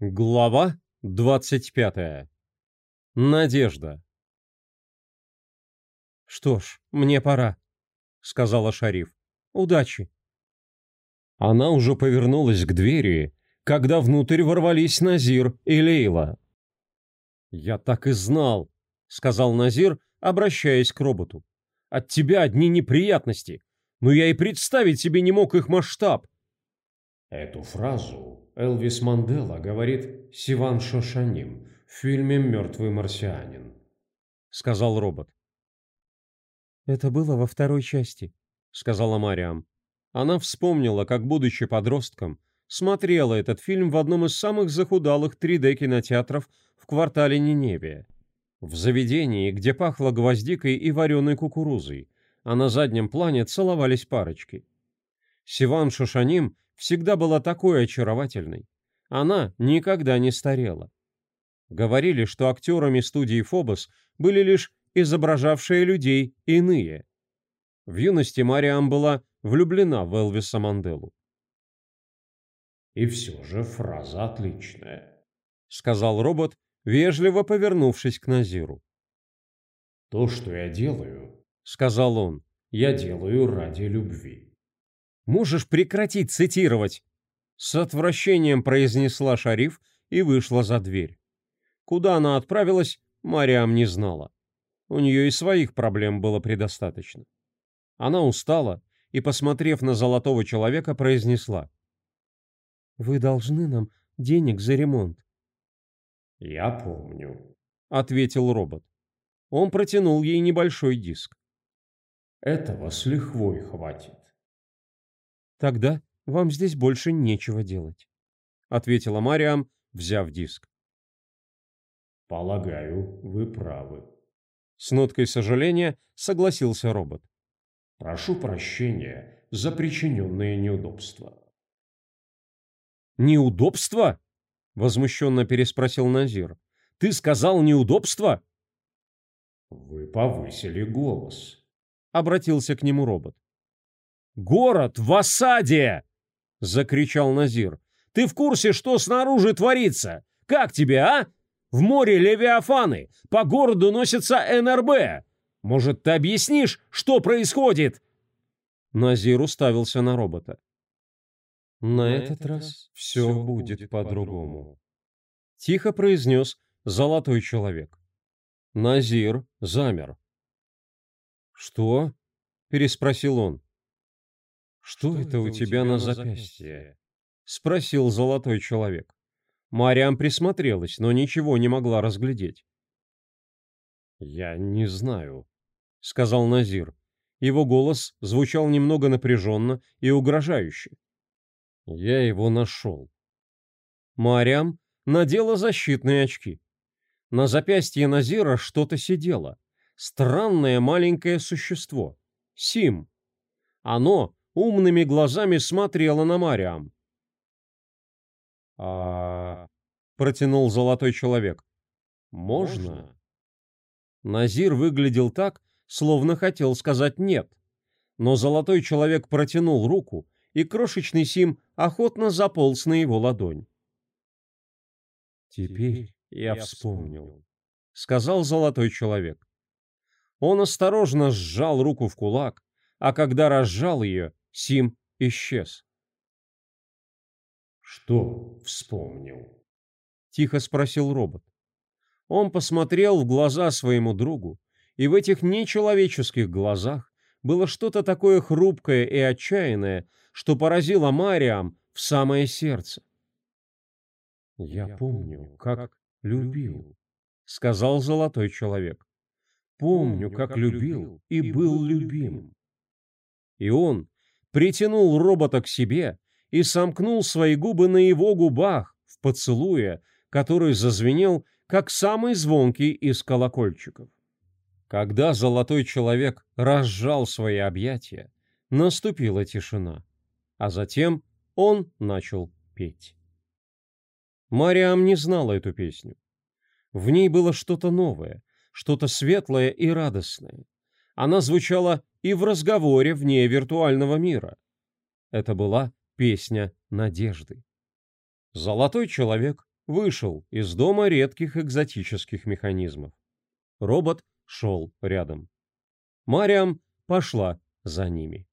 Глава 25. Надежда. «Что ж, мне пора», — сказала Шариф. «Удачи». Она уже повернулась к двери, когда внутрь ворвались Назир и Лейла. «Я так и знал», — сказал Назир, обращаясь к роботу. «От тебя одни неприятности, но я и представить себе не мог их масштаб». Эту фразу Элвис Мандела говорит Сиван Шошаним в фильме «Мертвый марсианин», — сказал робот. «Это было во второй части», — сказала Мариам. Она вспомнила, как, будучи подростком, смотрела этот фильм в одном из самых захудалых 3D-кинотеатров в квартале Ниневия. В заведении, где пахло гвоздикой и вареной кукурузой, а на заднем плане целовались парочки. Сиван Шушаним всегда была такой очаровательной. Она никогда не старела. Говорили, что актерами студии «Фобос» были лишь изображавшие людей иные. В юности Мариам была влюблена в Элвиса Манделу. «И все же фраза отличная», — сказал робот, вежливо повернувшись к Назиру. «То, что я делаю», — сказал он, — «я делаю ради любви». Можешь прекратить цитировать!» С отвращением произнесла шариф и вышла за дверь. Куда она отправилась, Мариам не знала. У нее и своих проблем было предостаточно. Она устала и, посмотрев на золотого человека, произнесла. «Вы должны нам денег за ремонт». «Я помню», — ответил робот. Он протянул ей небольшой диск. «Этого с лихвой хватит». Тогда вам здесь больше нечего делать, ответила Мариам, взяв диск. Полагаю, вы правы. С ноткой сожаления согласился робот. Прошу прощения за причиненные неудобства. Неудобства? Возмущенно переспросил Назир. Ты сказал неудобства? Вы повысили голос. Обратился к нему робот. «Город в осаде!» — закричал Назир. «Ты в курсе, что снаружи творится? Как тебе, а? В море Левиафаны, по городу носится НРБ. Может, ты объяснишь, что происходит?» Назир уставился на робота. «На этот раз все будет по-другому», — тихо произнес золотой человек. Назир замер. «Что?» — переспросил он. «Что это у тебя на запястье?» — спросил золотой человек. Мариам присмотрелась, но ничего не могла разглядеть. «Я не знаю», — сказал Назир. Его голос звучал немного напряженно и угрожающе. «Я его нашел». Мариам надела защитные очки. На запястье Назира что-то сидело. Странное маленькое существо. Сим. Оно умными глазами смотрела на Мариам. «А...» — протянул золотой человек. «Можно?» Назир выглядел так, словно хотел сказать «нет». Но золотой человек протянул руку, и крошечный Сим охотно заполз на его ладонь. «Теперь я вспомнил», — сказал золотой человек. Он осторожно сжал руку в кулак, а когда разжал ее, Сим исчез. «Что вспомнил?» — тихо спросил робот. Он посмотрел в глаза своему другу, и в этих нечеловеческих глазах было что-то такое хрупкое и отчаянное, что поразило Мариам в самое сердце. «Я помню, как любил», — сказал золотой человек. «Помню, как любил и был любим». И он притянул робота к себе и сомкнул свои губы на его губах в поцелуе, который зазвенел, как самый звонкий из колокольчиков. Когда золотой человек разжал свои объятия, наступила тишина, а затем он начал петь. Мариам не знала эту песню. В ней было что-то новое, что-то светлое и радостное. Она звучала и в разговоре вне виртуального мира. Это была песня надежды. Золотой человек вышел из дома редких экзотических механизмов. Робот шел рядом. Мариам пошла за ними.